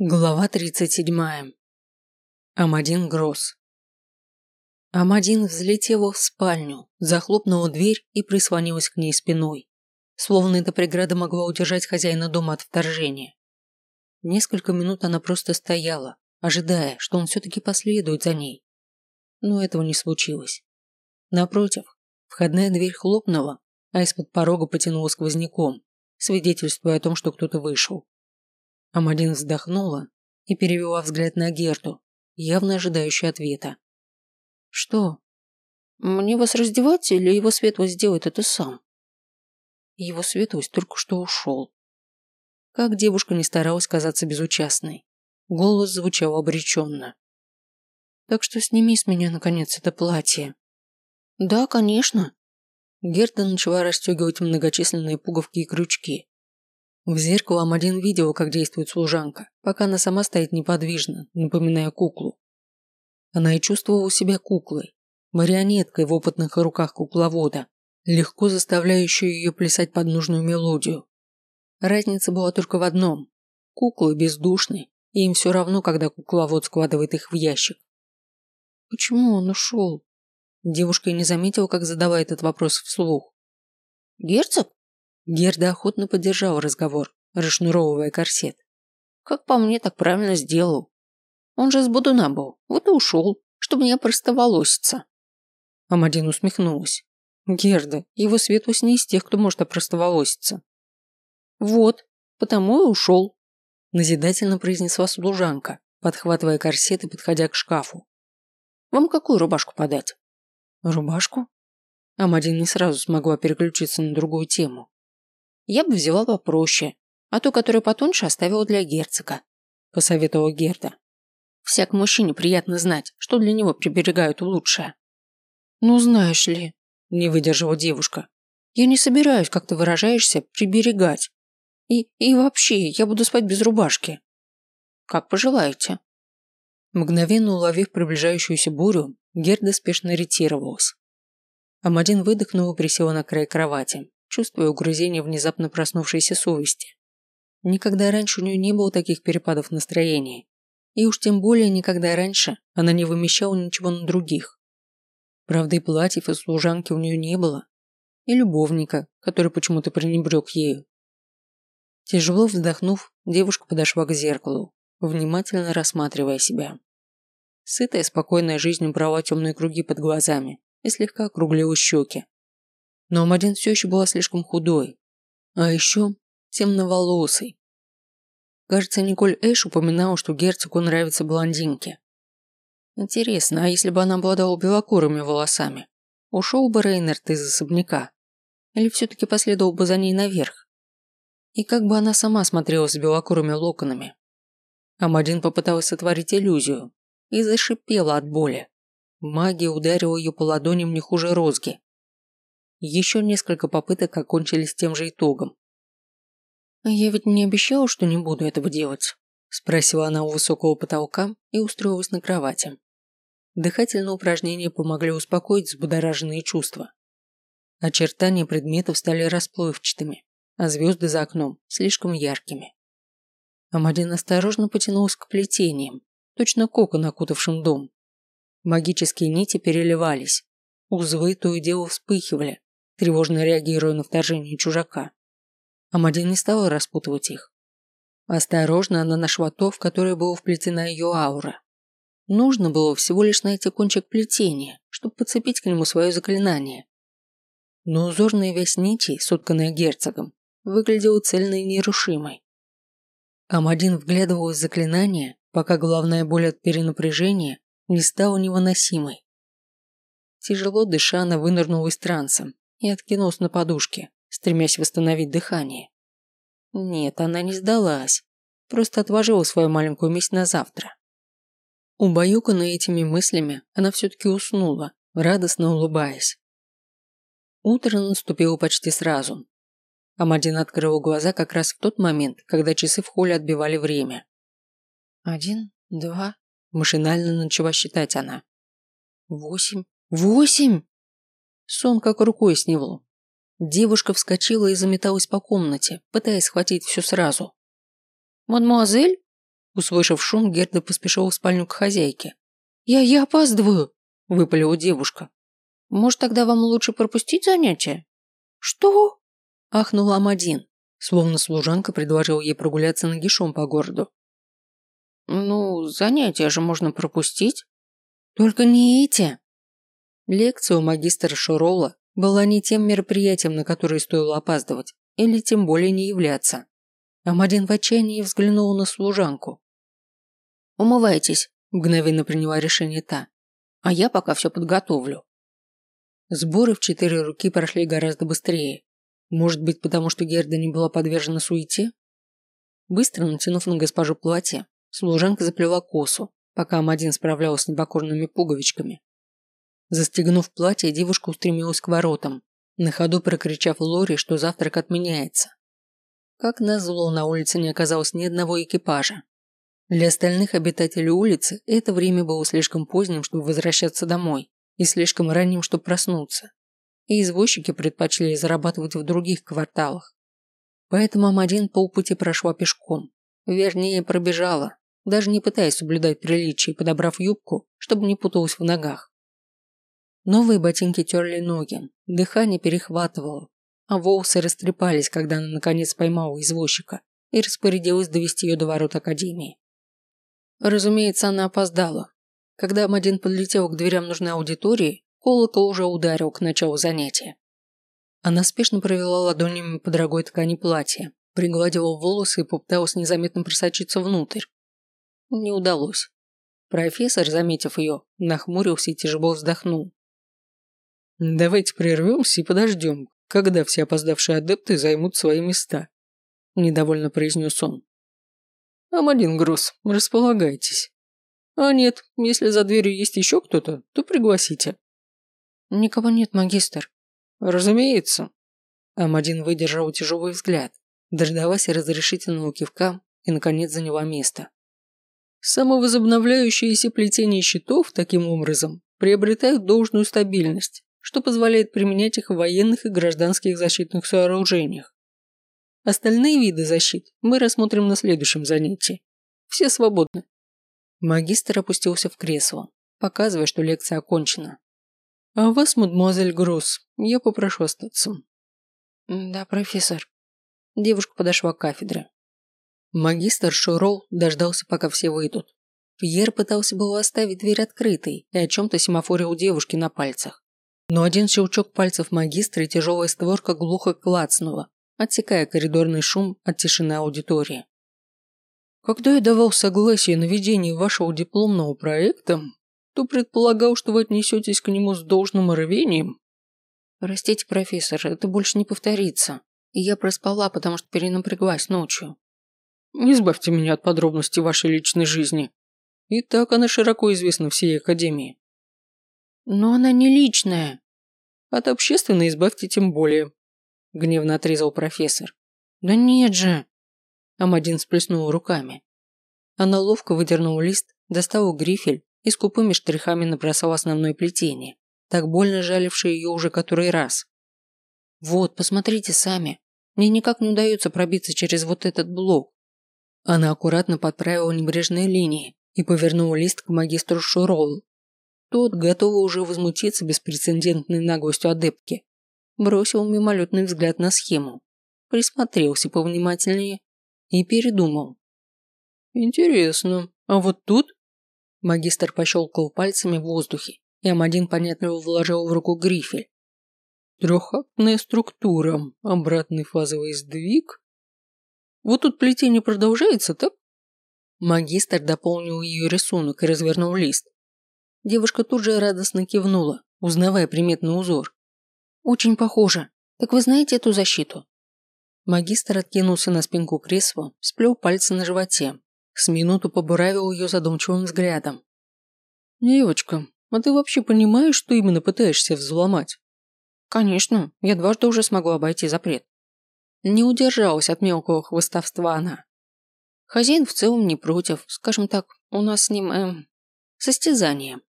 Глава 37. Амадин Гросс. Амадин взлетела в спальню, захлопнула дверь и прислонилась к ней спиной, словно эта преграда могла удержать хозяина дома от вторжения. Несколько минут она просто стояла, ожидая, что он все-таки последует за ней. Но этого не случилось. Напротив, входная дверь хлопнула, а из-под порога потянула сквозняком, свидетельствуя о том, что кто-то вышел. Амадин вздохнула и перевела взгляд на Герту, явно ожидающую ответа. «Что? Мне вас раздевать или его светлость сделает это сам?» Его светлость только что ушел. Как девушка не старалась казаться безучастной, голос звучал обреченно. «Так что сними с меня, наконец, это платье». «Да, конечно». Герта начала расстегивать многочисленные пуговки и крючки, в зеркало Амадин видел, как действует служанка, пока она сама стоит неподвижно, напоминая куклу. Она и чувствовала себя куклой, марионеткой в опытных руках кукловода, легко заставляющей ее плясать под нужную мелодию. Разница была только в одном. Куклы бездушны, и им все равно, когда кукловод складывает их в ящик. Почему он ушел? Девушка и не заметила, как задавая этот вопрос вслух. Герцог? Герда охотно поддержал разговор, расшнуровывая корсет. Как по мне, так правильно сделал. Он же с Будуна был, вот и ушел, чтобы не опростоволоситься. Амадин усмехнулась. Герда, его светлость не из тех, кто может опростоволоситься. Вот, потому и ушел. Назидательно произнесла служанка, подхватывая корсет и подходя к шкафу. Вам какую рубашку подать? Рубашку? Амадин не сразу смогла переключиться на другую тему. Я бы взяла попроще, а ту, которую потоньше, оставила для герцога», – посоветовала Герда. «Всяк мужчине приятно знать, что для него приберегают лучшее». «Ну, знаешь ли», – не выдержала девушка, – «я не собираюсь, как ты выражаешься, приберегать. И, и вообще, я буду спать без рубашки». «Как пожелаете». Мгновенно уловив приближающуюся бурю, Герда спешно ретировалась. Амадин выдохнул и присела на край кровати чувствуя угрызение внезапно проснувшейся совести. Никогда раньше у нее не было таких перепадов настроения. И уж тем более никогда раньше она не вымещала ничего на других. Правда, и платьев, и служанки у нее не было. И любовника, который почему-то пренебрег ею. Тяжело вздохнув, девушка подошла к зеркалу, внимательно рассматривая себя. Сытая, спокойная жизнь убрала темные круги под глазами и слегка округлила щеки, но Амадин все еще была слишком худой. А еще темноволосой. Кажется, Николь Эш упоминала, что герцогу нравятся блондинки. Интересно, а если бы она обладала белокурыми волосами? Ушел бы Рейнард из особняка? Или все-таки последовал бы за ней наверх? И как бы она сама смотрела с белокурыми локонами? Амадин попыталась сотворить иллюзию и зашипела от боли. Магия ударила ее по ладоням не хуже розги. Еще несколько попыток окончились тем же итогом. «Я ведь не обещала, что не буду этого делать», – спросила она у высокого потолка и устроилась на кровати. Дыхательные упражнения помогли успокоить взбудораженные чувства. Очертания предметов стали расплывчатыми, а звезды за окном слишком яркими. Амадин осторожно потянулся к плетениям, точно кокон, окутавшим дом. Магические нити переливались, узлы то и дело вспыхивали, тревожно реагируя на вторжение чужака. Амадин не стала распутывать их. Осторожно она нашла то, в которое было вплетена ее аура. Нужно было всего лишь найти кончик плетения, чтобы подцепить к нему свое заклинание. Но узорная вязь нитей, сотканная герцогом, выглядела цельной и нерушимой. Амадин вглядывалась в заклинание, пока головная боль от перенапряжения не стала невыносимой. Тяжело дыша, она вынырнула из транса и откинулась на подушке, стремясь восстановить дыхание. Нет, она не сдалась, просто отложила свою маленькую месть на завтра. Убаюканная этими мыслями, она все-таки уснула, радостно улыбаясь. Утро наступило почти сразу. Амадин открыл глаза как раз в тот момент, когда часы в холле отбивали время. «Один, два...» – машинально начала считать она. «Восемь... Восемь!» Сон как рукой сняло. Девушка вскочила и заметалась по комнате, пытаясь схватить все сразу. «Мадемуазель?» Услышав шум, Герда поспешила в спальню к хозяйке. «Я, я опаздываю!» – выпалила девушка. «Может, тогда вам лучше пропустить занятие?» «Что?» – ахнула Амадин, словно служанка предложила ей прогуляться нагишом по городу. «Ну, занятия же можно пропустить». «Только не эти!» Лекция у магистра Шурола была не тем мероприятием, на которое стоило опаздывать, или тем более не являться. Амадин в отчаянии взглянул на служанку. «Умывайтесь», – мгновенно приняла решение та. «А я пока все подготовлю». Сборы в четыре руки прошли гораздо быстрее. Может быть, потому что Герда не была подвержена суете? Быстро натянув на госпожу платье, служанка заплела косу, пока Амадин справлялась с непокорными пуговичками. Застегнув платье, девушка устремилась к воротам, на ходу прокричав Лори, что завтрак отменяется. Как назло, на улице не оказалось ни одного экипажа. Для остальных обитателей улицы это время было слишком поздним, чтобы возвращаться домой, и слишком ранним, чтобы проснуться. И извозчики предпочли зарабатывать в других кварталах. Поэтому Амадин полпути прошла пешком. Вернее, пробежала, даже не пытаясь соблюдать приличие, подобрав юбку, чтобы не путалась в ногах. Новые ботинки терли ноги, дыхание перехватывало, а волосы растрепались, когда она наконец поймала извозчика и распорядилась довести ее до ворот Академии. Разумеется, она опоздала. Когда Амадин подлетел к дверям нужной аудитории, колокол уже ударил к началу занятия. Она спешно провела ладонями по дорогой ткани платья, пригладила волосы и попыталась незаметно просочиться внутрь. Не удалось. Профессор, заметив ее, нахмурился и тяжело вздохнул. «Давайте прервемся и подождем, когда все опоздавшие адепты займут свои места», – недовольно произнес он. «Амадин Гросс, располагайтесь. А нет, если за дверью есть еще кто-то, то пригласите». «Никого нет, магистр». «Разумеется». Амадин выдержал тяжелый взгляд, дождалась разрешительного кивка и, наконец, заняла место. Самовозобновляющиеся плетения щитов, таким образом, приобретают должную стабильность, что позволяет применять их в военных и гражданских защитных сооружениях. Остальные виды защит мы рассмотрим на следующем занятии. Все свободны. Магистр опустился в кресло, показывая, что лекция окончена. А вас, мадемуазель Гросс, я попрошу остаться. Да, профессор. Девушка подошла к кафедре. Магистр Шурол дождался, пока все выйдут. Пьер пытался было оставить дверь открытой и о чем-то семафорил девушки на пальцах. Но один щелчок пальцев магистра и тяжелая створка глухо клацнула, отсекая коридорный шум от тишины аудитории. Когда я давал согласие на ведение вашего дипломного проекта, то предполагал, что вы отнесетесь к нему с должным рвением. Простите, профессор, это больше не повторится. И я проспала, потому что перенапряглась ночью. Не избавьте меня от подробностей вашей личной жизни. И так она широко известна всей Академии. Но она не личная. От общественной избавьте тем более. Гневно отрезал профессор. Да нет же. Амадин сплеснул руками. Она ловко выдернула лист, достала грифель и скупыми штрихами набросала основное плетение, так больно жалившее ее уже который раз. Вот, посмотрите сами. Мне никак не удается пробиться через вот этот блок. Она аккуратно подправила небрежные линии и повернула лист к магистру Шуролу. Тот, готовый уже возмутиться беспрецедентной наглостью адептки, бросил мимолетный взгляд на схему, присмотрелся повнимательнее и передумал. «Интересно, а вот тут?» Магистр пощелкал пальцами в воздухе, и Амадин понятливо вложил в руку грифель. «Трехактная структура, обратный фазовый сдвиг. Вот тут плетение продолжается, так?» Магистр дополнил ее рисунок и развернул лист. Девушка тут же радостно кивнула, узнавая приметный узор. «Очень похоже. Так вы знаете эту защиту?» Магистр откинулся на спинку кресла, сплел пальцы на животе, с минуту побуравил ее задумчивым взглядом. «Девочка, а ты вообще понимаешь, что именно пытаешься взломать?» «Конечно, я дважды уже смогу обойти запрет». Не удержалась от мелкого хвостовства она. Хозяин в целом не против, скажем так, у нас с ним, эм, состязание.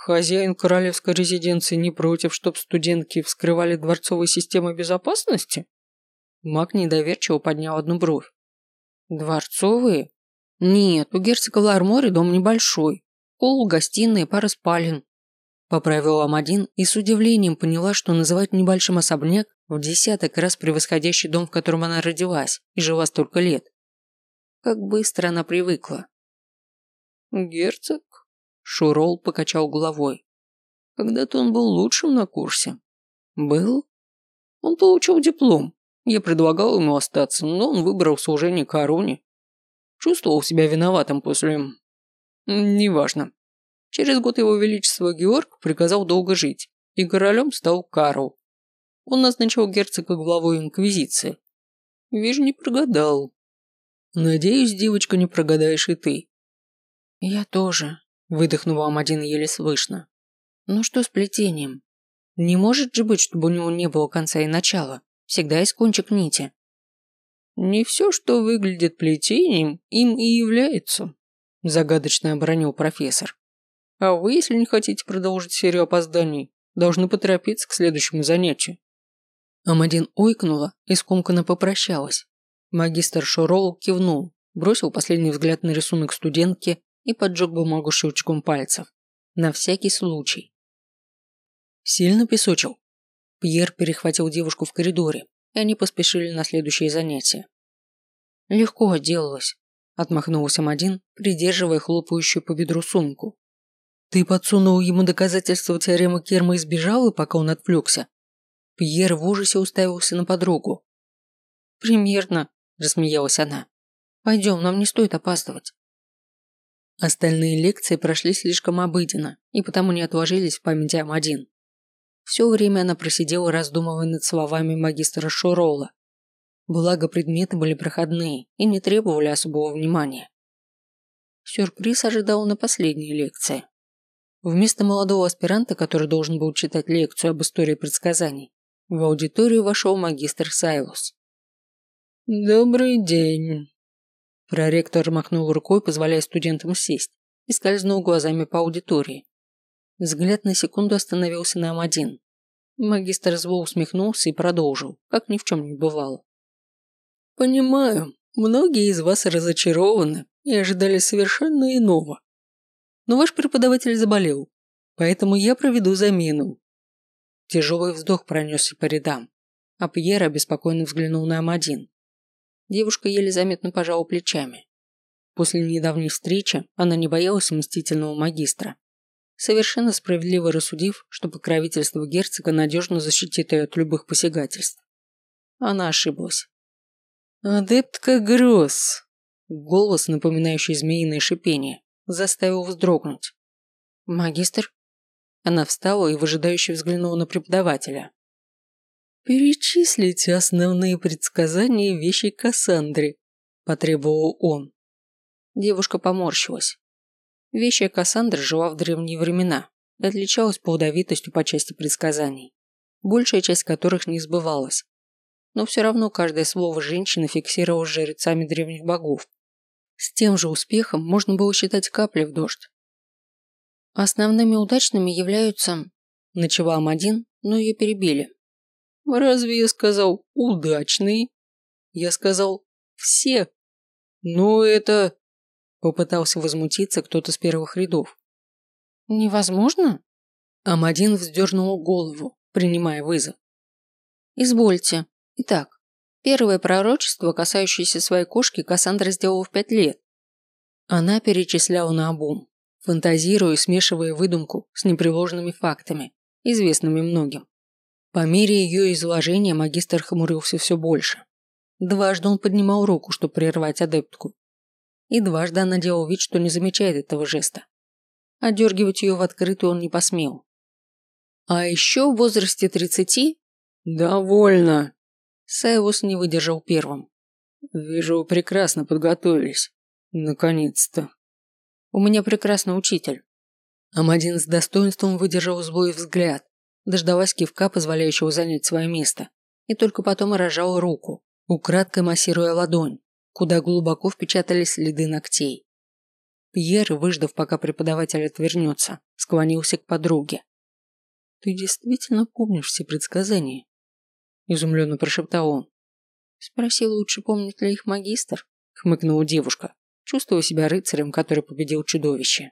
Хозяин королевской резиденции не против, чтоб студентки вскрывали дворцовые системы безопасности? Маг недоверчиво поднял одну бровь. Дворцовые? Нет, у герцога в Ларморе дом небольшой. Пол, гостиная, пара спален. Поправила Амадин и с удивлением поняла, что называть небольшим особняк в десяток раз превосходящий дом, в котором она родилась и жила столько лет. Как быстро она привыкла. «Герцог?» – Шурол покачал головой. «Когда-то он был лучшим на курсе». «Был?» «Он получил диплом. Я предлагал ему остаться, но он выбрал служение короне. Чувствовал себя виноватым после... Неважно. Через год его величество Георг приказал долго жить, и королем стал Карл. Он назначил герцога главой инквизиции. Вижу, не прогадал. Надеюсь, девочка, не прогадаешь и ты. Я тоже, выдохнула Амадин еле слышно. Ну что с плетением? Не может же быть, чтобы у него не было конца и начала. Всегда есть кончик нити. Не все, что выглядит плетением, им и является, загадочно обронил профессор. А вы, если не хотите продолжить серию опозданий, должны поторопиться к следующему занятию. Амадин ойкнула и скомканно попрощалась. Магистр Шурол кивнул, бросил последний взгляд на рисунок студентки и поджег бумагу щелчком пальцев. На всякий случай. Сильно песочил. Пьер перехватил девушку в коридоре, и они поспешили на следующее занятие. «Легко отделалась», – отмахнулся Амадин, придерживая хлопающую по бедру сумку. «Ты подсунул ему доказательства теоремы Керма и сбежал, пока он отвлекся?» Пьер в ужасе уставился на подругу. «Примерно», – рассмеялась она. «Пойдем, нам не стоит опаздывать». Остальные лекции прошли слишком обыденно и потому не отложились в памяти Амадин. Все время она просидела, раздумывая над словами магистра Шурола. Благо, предметы были проходные и не требовали особого внимания. Сюрприз ожидал на последней лекции. Вместо молодого аспиранта, который должен был читать лекцию об истории предсказаний, в аудиторию вошел магистр Сайлус. «Добрый день!» Проректор махнул рукой, позволяя студентам сесть, и скользнул глазами по аудитории, Взгляд на секунду остановился на М1. Магистр зло усмехнулся и продолжил, как ни в чем не бывало. «Понимаю, многие из вас разочарованы и ожидали совершенно иного. Но ваш преподаватель заболел, поэтому я проведу замену». Тяжелый вздох пронесся по рядам, а Пьер обеспокоенно взглянул на М1. Девушка еле заметно пожала плечами. После недавней встречи она не боялась мстительного магистра совершенно справедливо рассудив, что покровительство герцога надежно защитит ее от любых посягательств. Она ошиблась. «Адептка Гросс!» Голос, напоминающий змеиное шипение, заставил вздрогнуть. «Магистр?» Она встала и выжидающе взглянула на преподавателя. «Перечислите основные предсказания вещей Кассандре», – потребовал он. Девушка поморщилась. Вещая Кассандра жила в древние времена и отличалась плодовитостью по части предсказаний, большая часть которых не сбывалась. Но все равно каждое слово женщины фиксировалось жрецами древних богов. С тем же успехом можно было считать капли в дождь. Основными удачными являются... Начала Амадин, но ее перебили. «Разве я сказал удачный?» «Я сказал все». «Ну это...» Попытался возмутиться кто-то с первых рядов. «Невозможно?» Амадин вздернул голову, принимая вызов. «Извольте. Итак, первое пророчество, касающееся своей кошки, Кассандра сделала в пять лет. Она перечисляла на обум, фантазируя и смешивая выдумку с непреложными фактами, известными многим. По мере ее изложения магистр хмурился все больше. Дважды он поднимал руку, чтобы прервать адептку, и дважды она делала вид, что не замечает этого жеста. Одергивать ее в открытую он не посмел. А еще в возрасте тридцати... «Довольно!» Сайвус не выдержал первым. «Вижу, вы прекрасно подготовились. Наконец-то!» «У меня прекрасный учитель». Амадин с достоинством выдержал злой взгляд, дождалась кивка, позволяющего занять свое место, и только потом рожал руку, украдкой массируя ладонь куда глубоко впечатались следы ногтей. Пьер, выждав, пока преподаватель отвернется, склонился к подруге. «Ты действительно помнишь все предсказания?» Изумленно прошептал он. «Спроси лучше, помнит ли их магистр?» хмыкнула девушка, чувствуя себя рыцарем, который победил чудовище.